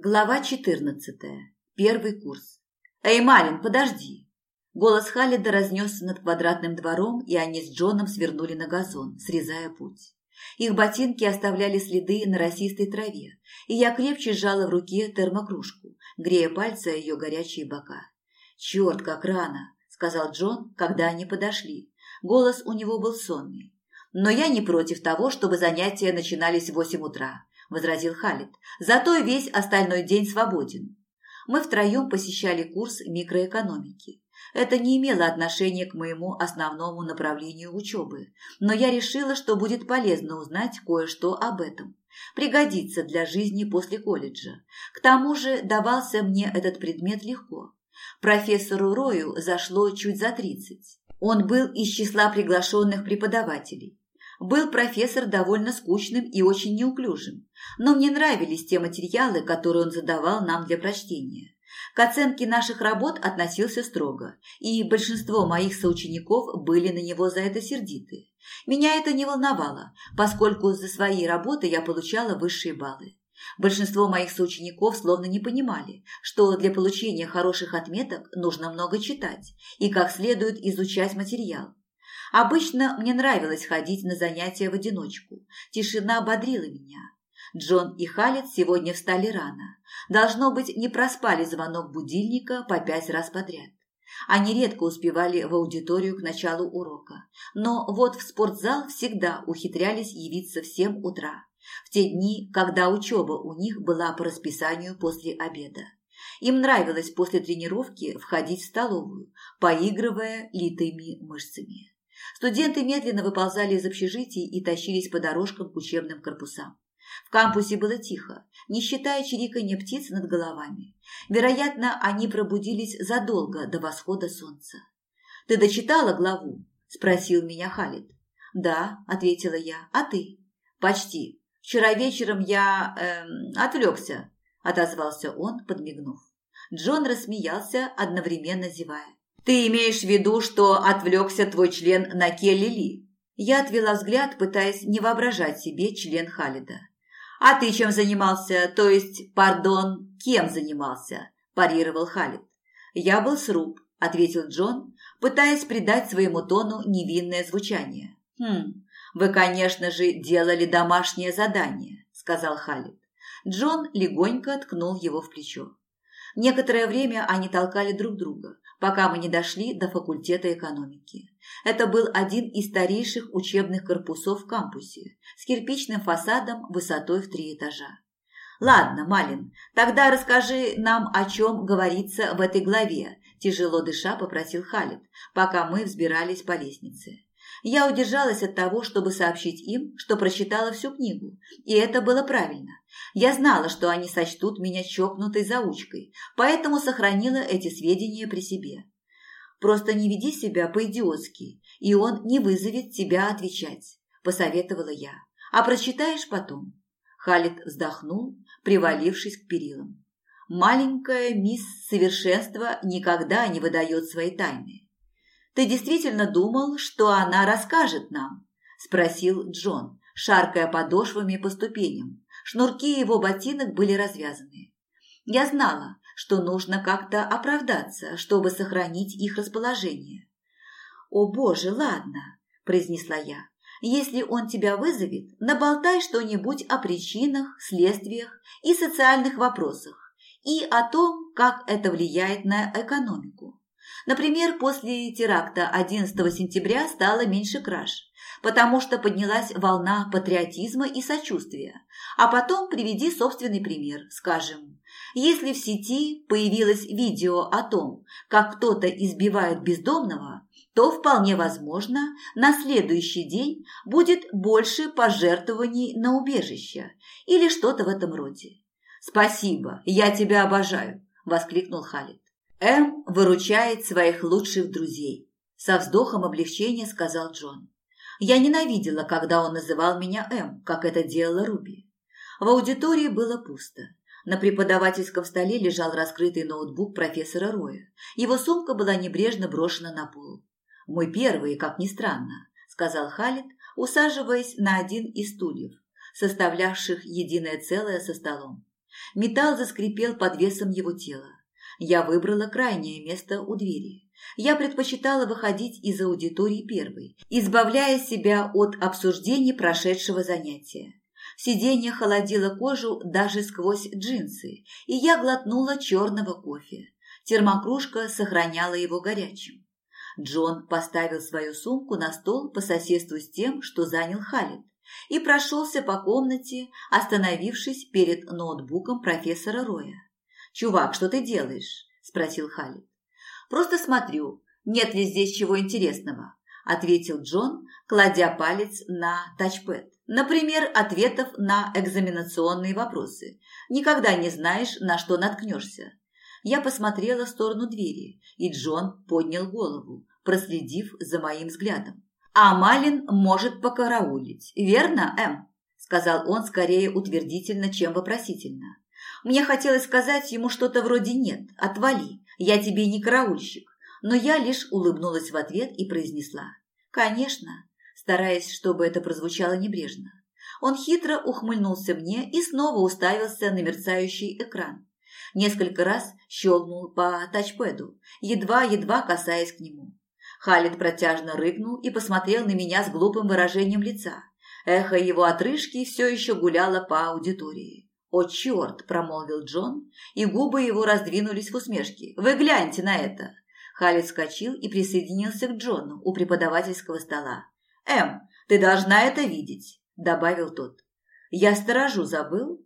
Глава 14. Первый курс. «Эй, Малин, подожди!» Голос Халида разнесся над квадратным двором, и они с Джоном свернули на газон, срезая путь. Их ботинки оставляли следы на росистой траве, и я крепче сжала в руке термокружку, грея пальцы ее горячие бока. «Черт, как рано!» – сказал Джон, когда они подошли. Голос у него был сонный. «Но я не против того, чтобы занятия начинались в восемь утра. – возразил Халид. «Зато весь остальной день свободен». Мы втроем посещали курс микроэкономики. Это не имело отношения к моему основному направлению учебы, но я решила, что будет полезно узнать кое-что об этом. Пригодится для жизни после колледжа. К тому же давался мне этот предмет легко. Профессору Рою зашло чуть за тридцать. Он был из числа приглашенных преподавателей. Был профессор довольно скучным и очень неуклюжим, но мне нравились те материалы, которые он задавал нам для прочтения. К оценке наших работ относился строго, и большинство моих соучеников были на него за это сердиты. Меня это не волновало, поскольку за свои работы я получала высшие баллы. Большинство моих соучеников словно не понимали, что для получения хороших отметок нужно много читать и как следует изучать материал. Обычно мне нравилось ходить на занятия в одиночку. Тишина бодрила меня. Джон и Халет сегодня встали рано. Должно быть, не проспали звонок будильника по пять раз подряд. Они редко успевали в аудиторию к началу урока. Но вот в спортзал всегда ухитрялись явиться в семь утра. В те дни, когда учеба у них была по расписанию после обеда. Им нравилось после тренировки входить в столовую, поигрывая литыми мышцами. Студенты медленно выползали из общежитий и тащились по дорожкам к учебным корпусам. В кампусе было тихо, не считая чириканья птиц над головами. Вероятно, они пробудились задолго до восхода солнца. «Ты дочитала главу?» – спросил меня Халид. «Да», – ответила я. «А ты?» «Почти. Вчера вечером я... Эм, отвлекся», – отозвался он, подмигнув. Джон рассмеялся, одновременно зевая. «Ты имеешь в виду, что отвлекся твой член на Келли Ли?» Я отвела взгляд, пытаясь не воображать себе член Халида. «А ты чем занимался? То есть, пардон, кем занимался?» – парировал Халид. «Я был сруб», – ответил Джон, пытаясь придать своему тону невинное звучание. «Хм, вы, конечно же, делали домашнее задание», – сказал Халид. Джон легонько ткнул его в плечо. Некоторое время они толкали друг друга, пока мы не дошли до факультета экономики. Это был один из старейших учебных корпусов в кампусе с кирпичным фасадом высотой в три этажа. «Ладно, Малин, тогда расскажи нам, о чем говорится в этой главе», тяжело дыша попросил Халид, пока мы взбирались по лестнице. Я удержалась от того, чтобы сообщить им, что прочитала всю книгу, и это было правильно. Я знала, что они сочтут меня чокнутой заучкой, поэтому сохранила эти сведения при себе. Просто не веди себя по-идиотски, и он не вызовет тебя отвечать, посоветовала я. А прочитаешь потом. Халид вздохнул, привалившись к перилам. Маленькая мисс Совершенства никогда не выдает свои тайны. «Ты действительно думал, что она расскажет нам?» – спросил Джон, шаркая подошвами по ступеням. Шнурки его ботинок были развязаны. Я знала, что нужно как-то оправдаться, чтобы сохранить их расположение. «О, боже, ладно», – произнесла я. «Если он тебя вызовет, наболтай что-нибудь о причинах, следствиях и социальных вопросах, и о том, как это влияет на экономику. Например, после теракта 11 сентября стало меньше краж, потому что поднялась волна патриотизма и сочувствия. А потом приведи собственный пример, скажем. Если в сети появилось видео о том, как кто-то избивает бездомного, то вполне возможно, на следующий день будет больше пожертвований на убежище или что-то в этом роде. «Спасибо, я тебя обожаю», – воскликнул Халид. М выручает своих лучших друзей. Со вздохом облегчения сказал Джон. Я ненавидела, когда он называл меня М, как это делала Руби. В аудитории было пусто. На преподавательском столе лежал раскрытый ноутбук профессора Роя. Его сумка была небрежно брошена на пол. «Мой первый, как ни странно», – сказал Халид, усаживаясь на один из стульев, составлявших единое целое со столом. Металл заскрипел под весом его тела. Я выбрала крайнее место у двери. Я предпочитала выходить из аудитории первой, избавляя себя от обсуждений прошедшего занятия. Сиденье холодило кожу даже сквозь джинсы, и я глотнула черного кофе. Термокружка сохраняла его горячим. Джон поставил свою сумку на стол по соседству с тем, что занял Халид, и прошелся по комнате, остановившись перед ноутбуком профессора Роя. «Чувак, что ты делаешь?» – спросил Халид. «Просто смотрю, нет ли здесь чего интересного», – ответил Джон, кладя палец на тачпэд. «Например, ответов на экзаменационные вопросы. Никогда не знаешь, на что наткнешься». Я посмотрела в сторону двери, и Джон поднял голову, проследив за моим взглядом. «А Малин может покараулить, верно, Эм?» – сказал он скорее утвердительно, чем вопросительно. Мне хотелось сказать ему что-то вроде «нет, отвали, я тебе не караульщик», но я лишь улыбнулась в ответ и произнесла «конечно», стараясь, чтобы это прозвучало небрежно. Он хитро ухмыльнулся мне и снова уставился на мерцающий экран. Несколько раз щелкнул по тачпэду, едва-едва касаясь к нему. Халид протяжно рыкнул и посмотрел на меня с глупым выражением лица. Эхо его отрыжки все еще гуляло по аудитории. «О, черт!» – промолвил Джон, и губы его раздвинулись в усмешке. «Вы гляньте на это!» Халид вскочил и присоединился к Джону у преподавательского стола. «Эм, ты должна это видеть», – добавил тот. «Я сторожу, забыл?»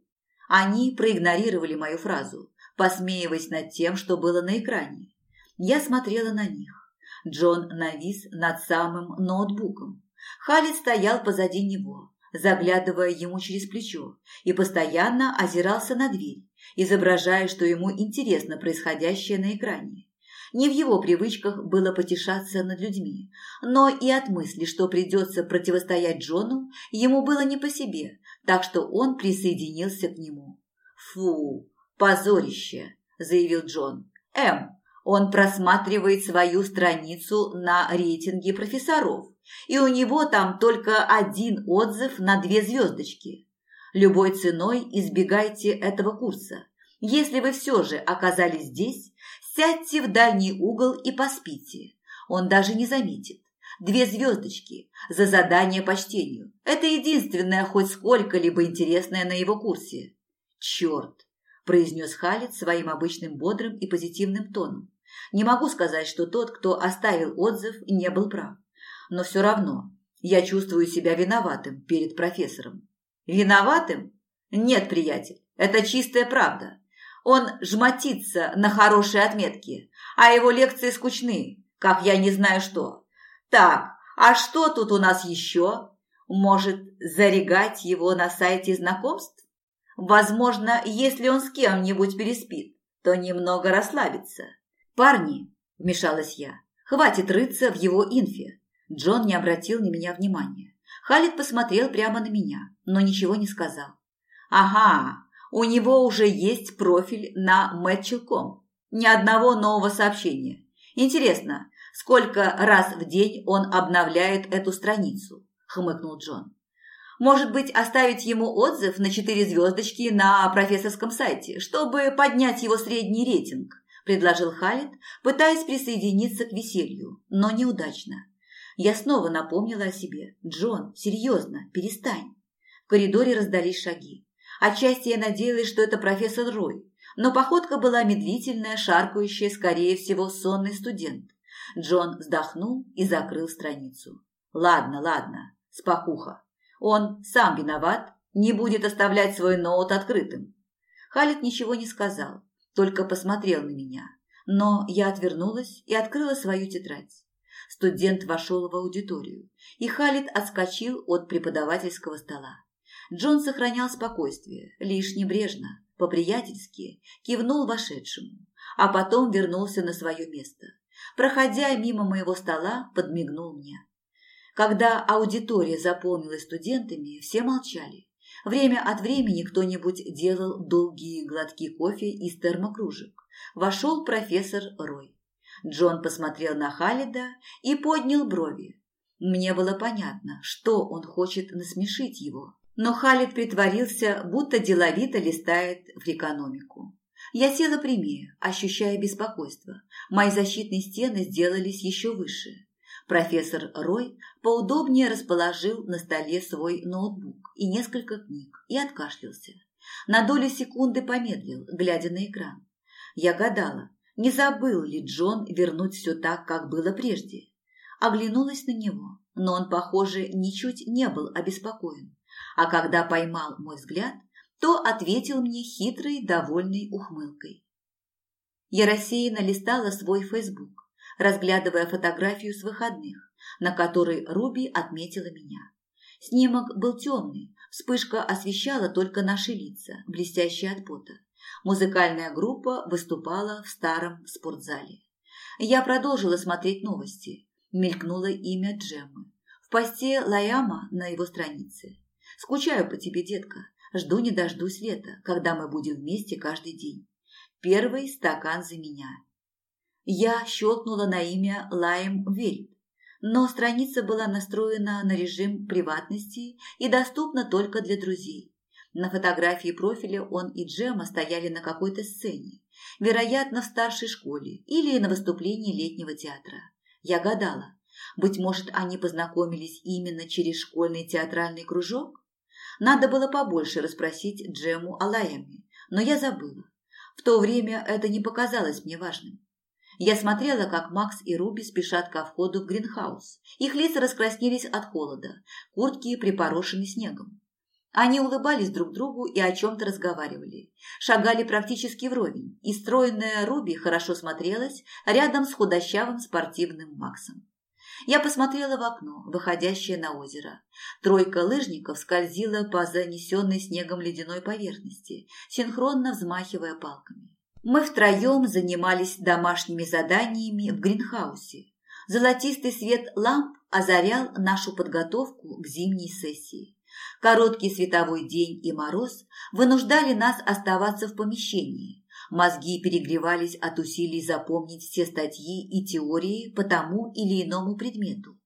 Они проигнорировали мою фразу, посмеиваясь над тем, что было на экране. Я смотрела на них. Джон навис над самым ноутбуком. Халид стоял позади него, заглядывая ему через плечо, и постоянно озирался на дверь, изображая, что ему интересно происходящее на экране. Не в его привычках было потешаться над людьми, но и от мысли, что придется противостоять Джону, ему было не по себе, так что он присоединился к нему. «Фу, позорище!» – заявил Джон. «Эм, он просматривает свою страницу на рейтинге профессоров, и у него там только один отзыв на две звездочки. Любой ценой избегайте этого курса. Если вы все же оказались здесь, сядьте в дальний угол и поспите. Он даже не заметит. Две звездочки за задание по чтению. Это единственное хоть сколько-либо интересное на его курсе. Черт, произнес Халит своим обычным бодрым и позитивным тоном. Не могу сказать, что тот, кто оставил отзыв, не был прав. Но все равно я чувствую себя виноватым перед профессором. Виноватым? Нет, приятель, это чистая правда. Он жмотится на хорошие отметки, а его лекции скучны, как я не знаю что. Так, а что тут у нас еще? Может, зарегать его на сайте знакомств? Возможно, если он с кем-нибудь переспит, то немного расслабится. «Парни!» – вмешалась я. «Хватит рыться в его инфе!» Джон не обратил на меня внимания. Халид посмотрел прямо на меня, но ничего не сказал. «Ага, у него уже есть профиль на Мэтчелком. Ни одного нового сообщения. Интересно, сколько раз в день он обновляет эту страницу?» – хмыкнул Джон. «Может быть, оставить ему отзыв на четыре звездочки на профессорском сайте, чтобы поднять его средний рейтинг?» – предложил Халид, пытаясь присоединиться к веселью, но неудачно. Я снова напомнила о себе. «Джон, серьезно, перестань». В коридоре раздались шаги. Отчасти я надеялась, что это профессор Рой, но походка была медлительная, шаркающая, скорее всего, сонный студент. Джон вздохнул и закрыл страницу. «Ладно, ладно, спокуха. Он сам виноват, не будет оставлять свой ноут открытым». Халид ничего не сказал, только посмотрел на меня. Но я отвернулась и открыла свою тетрадь. Студент вошел в аудиторию, и Халид отскочил от преподавательского стола. Джон сохранял спокойствие, лишь небрежно, по-приятельски, кивнул вошедшему, а потом вернулся на свое место. Проходя мимо моего стола, подмигнул мне. Когда аудитория заполнилась студентами, все молчали. Время от времени кто-нибудь делал долгие глотки кофе из термокружек. Вошел профессор Рой. Джон посмотрел на Халида и поднял брови. Мне было понятно, что он хочет насмешить его. Но Халид притворился, будто деловито листает в экономику. Я села прямее, ощущая беспокойство. Мои защитные стены сделались еще выше. Профессор Рой поудобнее расположил на столе свой ноутбук и несколько книг и откашлялся. На долю секунды помедлил, глядя на экран. Я гадала, не забыл ли Джон вернуть все так, как было прежде. Оглянулась на него, но он, похоже, ничуть не был обеспокоен. А когда поймал мой взгляд, то ответил мне хитрой, довольной ухмылкой. Я рассеянно листала свой фейсбук, разглядывая фотографию с выходных, на которой Руби отметила меня. Снимок был темный, вспышка освещала только наши лица, блестящие от пота. Музыкальная группа выступала в старом спортзале. Я продолжила смотреть новости. Мелькнуло имя Джеммы. В посте Лаяма на его странице. «Скучаю по тебе, детка. Жду не дождусь лета, когда мы будем вместе каждый день. Первый стакан за меня». Я щелкнула на имя Лайм Вельт, но страница была настроена на режим приватности и доступна только для друзей. На фотографии профиля он и Джема стояли на какой-то сцене, вероятно, в старшей школе или на выступлении летнего театра. Я гадала, быть может, они познакомились именно через школьный театральный кружок? Надо было побольше расспросить Джему о Лаяме, но я забыла. В то время это не показалось мне важным. Я смотрела, как Макс и Руби спешат ко входу в гринхаус. Их лица раскраснелись от холода, куртки припорошены снегом. Они улыбались друг другу и о чем-то разговаривали. Шагали практически вровень, и стройная Руби хорошо смотрелась рядом с худощавым спортивным Максом. Я посмотрела в окно, выходящее на озеро. Тройка лыжников скользила по занесенной снегом ледяной поверхности, синхронно взмахивая палками. Мы втроем занимались домашними заданиями в гринхаусе. Золотистый свет ламп озарял нашу подготовку к зимней сессии. Короткий световой день и мороз вынуждали нас оставаться в помещении. Мозги перегревались от усилий запомнить все статьи и теории по тому или иному предмету.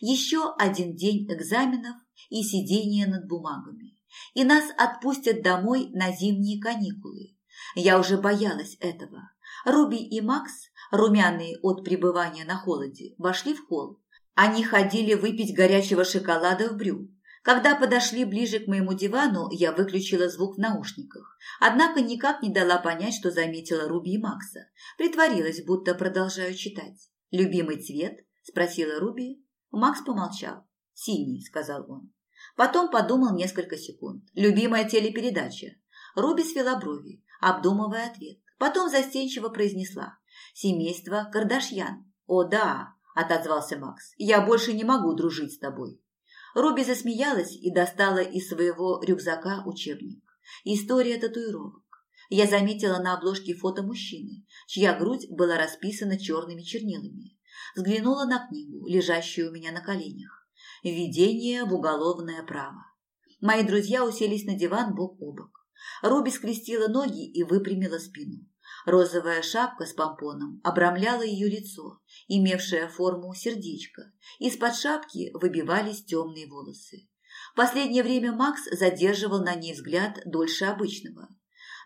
Еще один день экзаменов и сидение над бумагами. И нас отпустят домой на зимние каникулы. Я уже боялась этого. Руби и Макс, румяные от пребывания на холоде, вошли в холл. Они ходили выпить горячего шоколада в брю. Когда подошли ближе к моему дивану, я выключила звук в наушниках. Однако никак не дала понять, что заметила Руби и Макса. Притворилась, будто продолжаю читать. «Любимый цвет?» – спросила Руби. Макс помолчал. «Синий», – сказал он. Потом подумал несколько секунд. «Любимая телепередача?» Руби свела брови, обдумывая ответ. Потом застенчиво произнесла. «Семейство Кардашьян». «О, да», – отозвался Макс. «Я больше не могу дружить с тобой». Руби засмеялась и достала из своего рюкзака учебник. История татуировок. Я заметила на обложке фото мужчины, чья грудь была расписана черными чернилами. Взглянула на книгу, лежащую у меня на коленях. «Введение в уголовное право». Мои друзья уселись на диван бок о бок. Руби скрестила ноги и выпрямила спину. Розовая шапка с помпоном обрамляла ее лицо, имевшее форму сердечка. Из-под шапки выбивались темные волосы. В последнее время Макс задерживал на ней взгляд дольше обычного.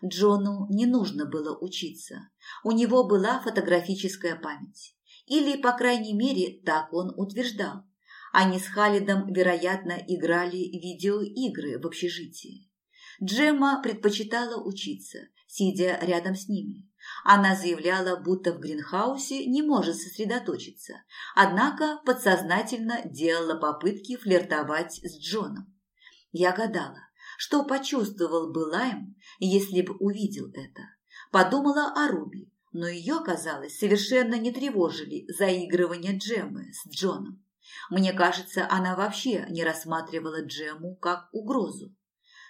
Джону не нужно было учиться. У него была фотографическая память. Или, по крайней мере, так он утверждал. Они с Халидом, вероятно, играли видеоигры в общежитии. Джемма предпочитала учиться, сидя рядом с ними. Она заявляла, будто в гринхаусе не может сосредоточиться, однако подсознательно делала попытки флиртовать с Джоном. Я гадала, что почувствовал бы Лайм, если бы увидел это. Подумала о Руби, но ее, казалось, совершенно не тревожили заигрывания Джеммы с Джоном. Мне кажется, она вообще не рассматривала Джему как угрозу.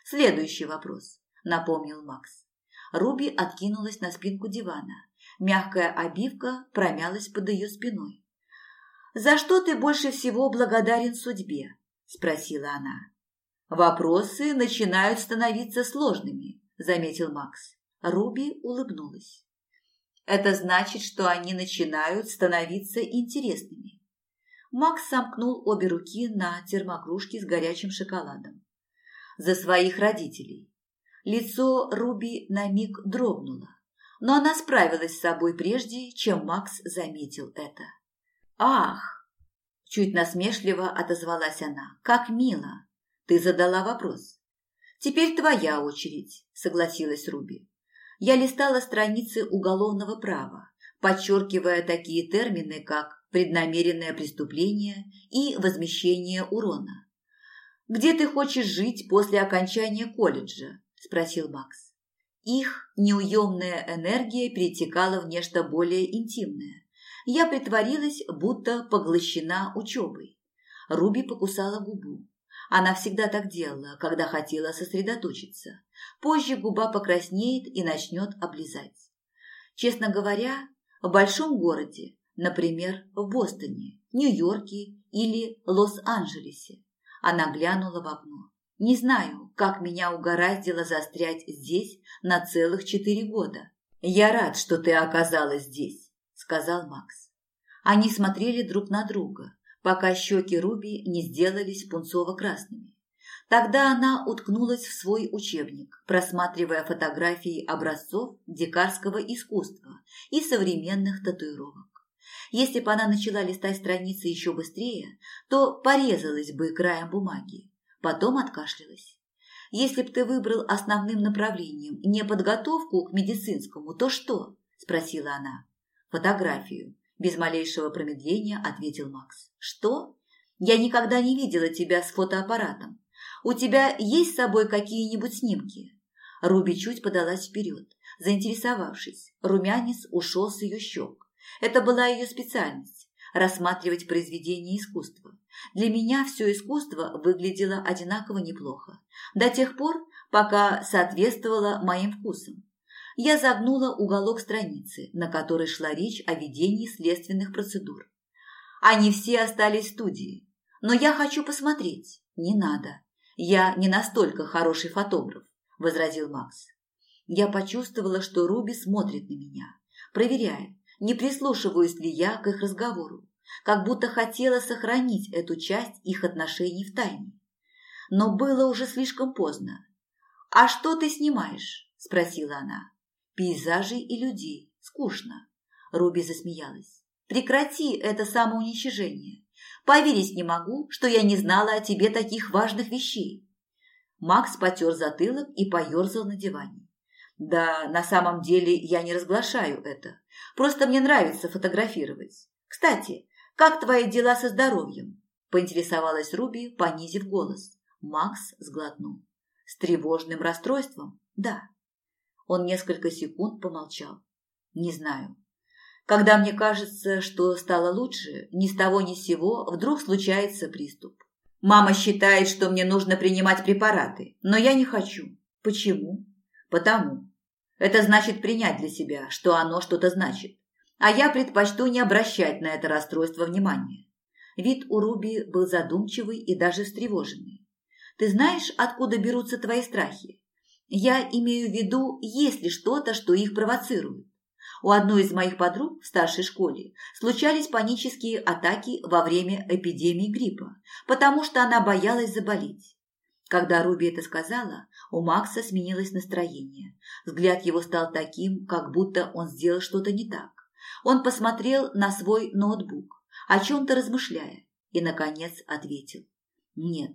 Следующий вопрос, напомнил Макс. Руби откинулась на спинку дивана. Мягкая обивка промялась под ее спиной. «За что ты больше всего благодарен судьбе?» – спросила она. «Вопросы начинают становиться сложными», – заметил Макс. Руби улыбнулась. «Это значит, что они начинают становиться интересными». Макс сомкнул обе руки на термокружке с горячим шоколадом. За своих родителей. Лицо Руби на миг дрогнуло, но она справилась с собой прежде, чем Макс заметил это. «Ах!» – чуть насмешливо отозвалась она. «Как мило! Ты задала вопрос». «Теперь твоя очередь», – согласилась Руби. Я листала страницы уголовного права, подчеркивая такие термины, как преднамеренное преступление и возмещение урона. «Где ты хочешь жить после окончания колледжа?» – спросил Макс. Их неуемная энергия перетекала в нечто более интимное. Я притворилась, будто поглощена учебой. Руби покусала губу. Она всегда так делала, когда хотела сосредоточиться. Позже губа покраснеет и начнет облизать. Честно говоря, в большом городе, например, в Бостоне, Нью-Йорке или Лос-Анджелесе, она глянула в окно. Не знаю, как меня угораздило застрять здесь на целых четыре года. Я рад, что ты оказалась здесь, сказал Макс. Они смотрели друг на друга, пока щеки Руби не сделались пунцово-красными. Тогда она уткнулась в свой учебник, просматривая фотографии образцов дикарского искусства и современных татуировок. Если бы она начала листать страницы еще быстрее, то порезалась бы краем бумаги. Потом откашлялась. «Если б ты выбрал основным направлением не подготовку к медицинскому, то что?» – спросила она. «Фотографию», – без малейшего промедления ответил Макс. «Что? Я никогда не видела тебя с фотоаппаратом. У тебя есть с собой какие-нибудь снимки?» Руби чуть подалась вперед, заинтересовавшись. Румянец ушел с ее щек. Это была ее специальность – рассматривать произведения искусства. Для меня все искусство выглядело одинаково неплохо, до тех пор, пока соответствовало моим вкусам. Я загнула уголок страницы, на которой шла речь о ведении следственных процедур. Они все остались в студии, но я хочу посмотреть. Не надо. Я не настолько хороший фотограф, возразил Макс. Я почувствовала, что Руби смотрит на меня, проверяя, не прислушиваюсь ли я к их разговору, как будто хотела сохранить эту часть их отношений в тайне. Но было уже слишком поздно. «А что ты снимаешь?» – спросила она. «Пейзажей и людей. Скучно». Руби засмеялась. «Прекрати это самоуничижение. Поверить не могу, что я не знала о тебе таких важных вещей». Макс потер затылок и поерзал на диване. «Да, на самом деле я не разглашаю это. Просто мне нравится фотографировать. Кстати, как твои дела со здоровьем?» – поинтересовалась Руби, понизив голос. Макс сглотнул. «С тревожным расстройством? Да». Он несколько секунд помолчал. «Не знаю. Когда мне кажется, что стало лучше, ни с того ни с сего вдруг случается приступ. Мама считает, что мне нужно принимать препараты, но я не хочу. Почему? Потому. Это значит принять для себя, что оно что-то значит. А я предпочту не обращать на это расстройство внимания. Вид у Руби был задумчивый и даже встревоженный. Ты знаешь, откуда берутся твои страхи? Я имею в виду, есть ли что-то, что их провоцирует. У одной из моих подруг в старшей школе случались панические атаки во время эпидемии гриппа, потому что она боялась заболеть. Когда Руби это сказала, у Макса сменилось настроение. Взгляд его стал таким, как будто он сделал что-то не так. Он посмотрел на свой ноутбук, о чем-то размышляя, и, наконец, ответил. «Нет,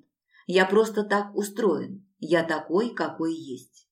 я просто так устроен. Я такой, какой есть.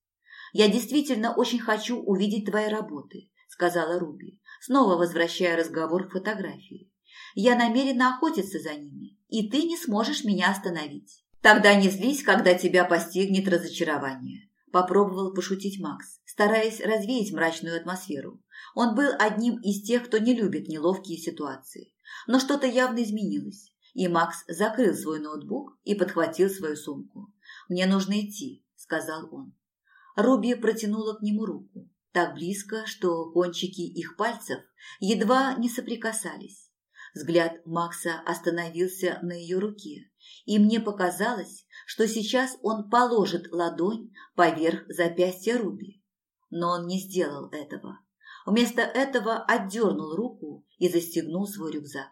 Я действительно очень хочу увидеть твои работы», сказала Руби, снова возвращая разговор к фотографии. «Я намерена охотиться за ними, и ты не сможешь меня остановить». Тогда не злись, когда тебя постигнет разочарование. Попробовал пошутить Макс, стараясь развеять мрачную атмосферу. Он был одним из тех, кто не любит неловкие ситуации. Но что-то явно изменилось, и Макс закрыл свой ноутбук и подхватил свою сумку. «Мне нужно идти», – сказал он. Руби протянула к нему руку, так близко, что кончики их пальцев едва не соприкасались. Взгляд Макса остановился на ее руке, и мне показалось, что сейчас он положит ладонь поверх запястья Руби. Но он не сделал этого. Вместо этого отдернул руку и застегнул свой рюкзак.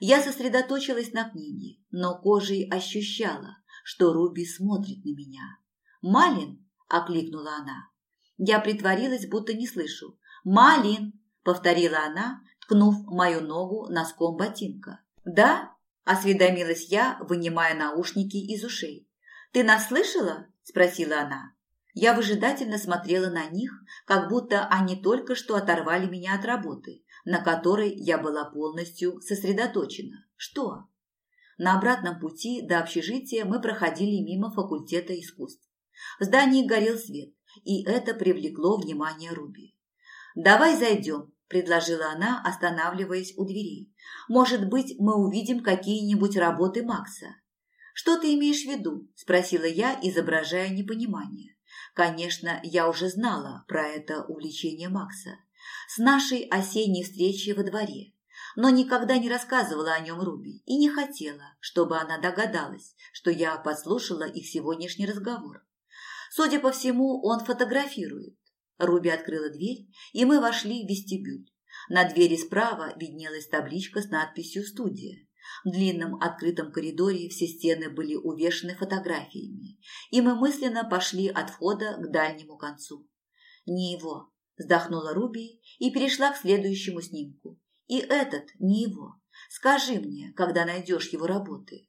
Я сосредоточилась на книге, но кожей ощущала, что Руби смотрит на меня. «Малин!» – окликнула она. Я притворилась, будто не слышу. «Малин!» – повторила она, ткнув мою ногу носком ботинка. «Да?» – осведомилась я, вынимая наушники из ушей. «Ты нас слышала?» – спросила она. Я выжидательно смотрела на них, как будто они только что оторвали меня от работы, на которой я была полностью сосредоточена. Что? На обратном пути до общежития мы проходили мимо факультета искусств. В здании горел свет, и это привлекло внимание Руби. «Давай зайдем», – предложила она, останавливаясь у дверей. «Может быть, мы увидим какие-нибудь работы Макса». «Что ты имеешь в виду?» – спросила я, изображая непонимание. Конечно, я уже знала про это увлечение Макса. С нашей осенней встречи во дворе. Но никогда не рассказывала о нем Руби и не хотела, чтобы она догадалась, что я подслушала их сегодняшний разговор. Судя по всему, он фотографирует. Руби открыла дверь, и мы вошли в вестибюль. На двери справа виднелась табличка с надписью «Студия». В длинном открытом коридоре все стены были увешаны фотографиями, и мы мысленно пошли от входа к дальнему концу. «Не его», – вздохнула Руби и перешла к следующему снимку. «И этот не его. Скажи мне, когда найдешь его работы».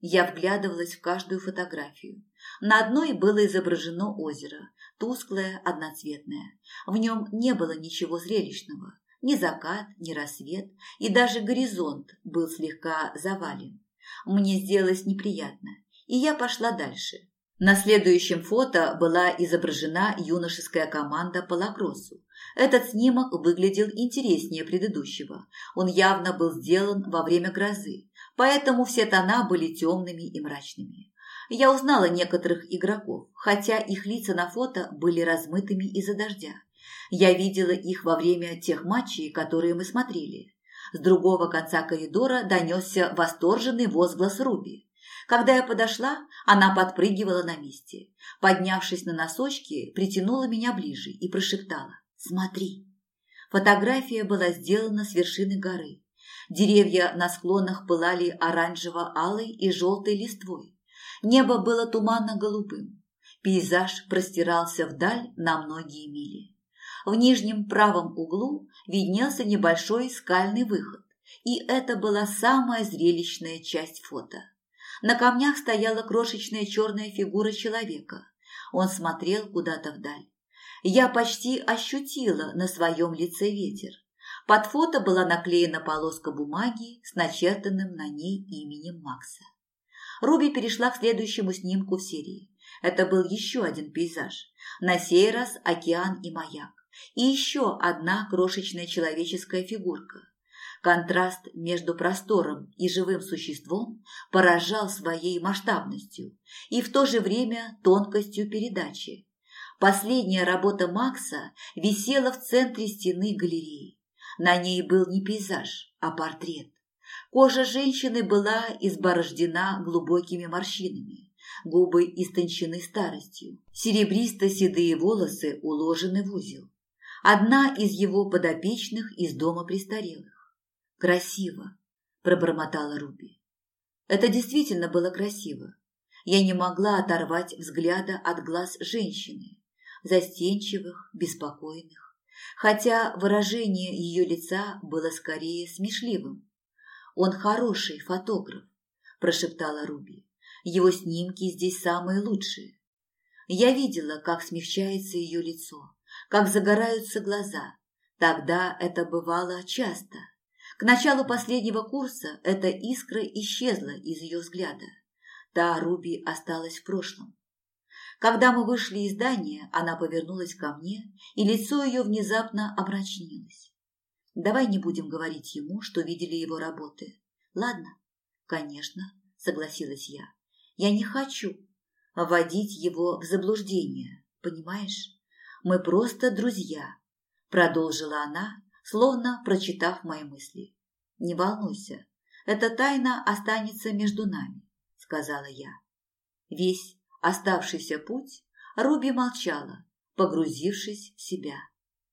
Я вглядывалась в каждую фотографию. На одной было изображено озеро, тусклое, одноцветное. В нем не было ничего зрелищного. Ни закат, ни рассвет, и даже горизонт был слегка завален. Мне сделалось неприятно, и я пошла дальше. На следующем фото была изображена юношеская команда по лакроссу. Этот снимок выглядел интереснее предыдущего. Он явно был сделан во время грозы, поэтому все тона были темными и мрачными. Я узнала некоторых игроков, хотя их лица на фото были размытыми из-за дождя. Я видела их во время тех матчей, которые мы смотрели. С другого конца коридора донесся восторженный возглас Руби. Когда я подошла, она подпрыгивала на месте. Поднявшись на носочки, притянула меня ближе и прошептала «Смотри». Фотография была сделана с вершины горы. Деревья на склонах пылали оранжево-алой и желтой листвой. Небо было туманно-голубым. Пейзаж простирался вдаль на многие мили. В нижнем правом углу виднелся небольшой скальный выход, и это была самая зрелищная часть фото. На камнях стояла крошечная черная фигура человека. Он смотрел куда-то вдаль. Я почти ощутила на своем лице ветер. Под фото была наклеена полоска бумаги с начертанным на ней именем Макса. Руби перешла к следующему снимку в серии. Это был еще один пейзаж. На сей раз океан и маяк и еще одна крошечная человеческая фигурка. Контраст между простором и живым существом поражал своей масштабностью и в то же время тонкостью передачи. Последняя работа Макса висела в центре стены галереи. На ней был не пейзаж, а портрет. Кожа женщины была изборождена глубокими морщинами, губы истончены старостью, серебристо-седые волосы уложены в узел одна из его подопечных из дома престарелых. «Красиво», – пробормотала Руби. Это действительно было красиво. Я не могла оторвать взгляда от глаз женщины, застенчивых, беспокойных, хотя выражение ее лица было скорее смешливым. «Он хороший фотограф», – прошептала Руби. «Его снимки здесь самые лучшие». Я видела, как смягчается ее лицо, как загораются глаза. Тогда это бывало часто. К началу последнего курса эта искра исчезла из ее взгляда. Та Руби осталась в прошлом. Когда мы вышли из здания, она повернулась ко мне, и лицо ее внезапно омрачнилось. «Давай не будем говорить ему, что видели его работы. Ладно?» «Конечно», — согласилась я. «Я не хочу вводить его в заблуждение, понимаешь?» Мы просто друзья», – продолжила она, словно прочитав мои мысли. «Не волнуйся, эта тайна останется между нами», – сказала я. Весь оставшийся путь Руби молчала, погрузившись в себя.